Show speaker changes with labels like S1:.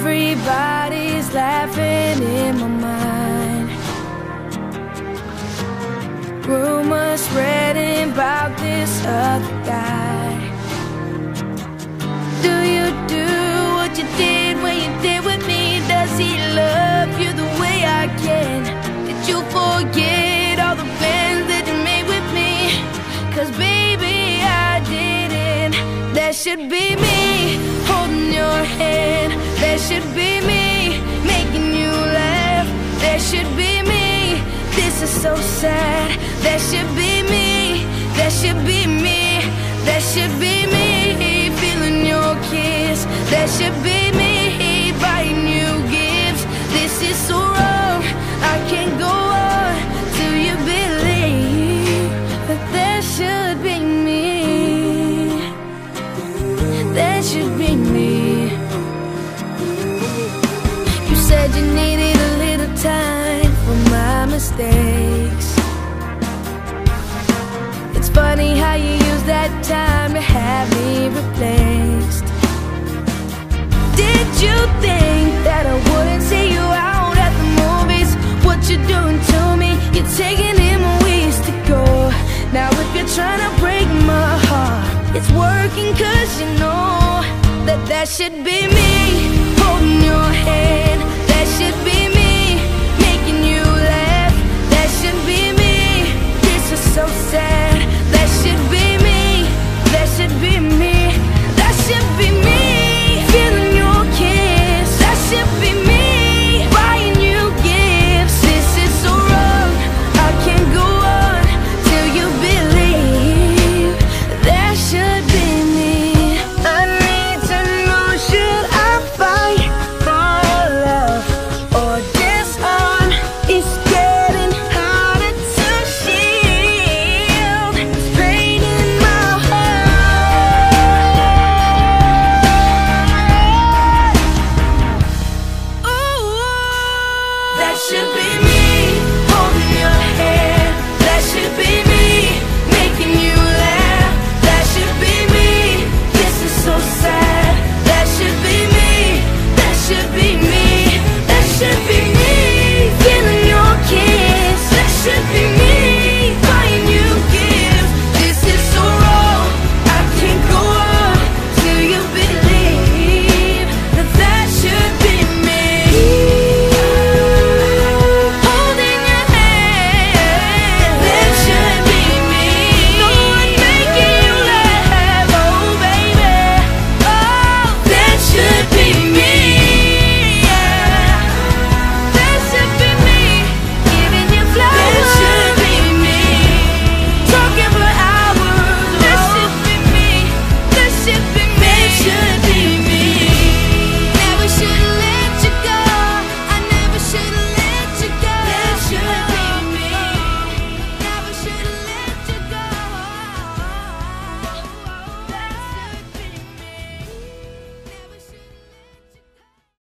S1: Everybody's laughing in my mind. Rumors spreading about this other guy. Do you do what you did when you did with me? Does he love you the way I can? Did you forget all the plans that you made with me? Cause baby, I didn't. That should be me holding your hand. That should be me making you laugh. That should be me. This is so sad. That should be me. That should be me. That should be me feeling your kiss. That should be replaced. Did you think that I wouldn't see you out at the movies? What you doing to me? You're taking in my ways to go. Now if you're trying to break my heart, it's working cause you know that that should be me holding your hand. Should be